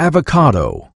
avocado.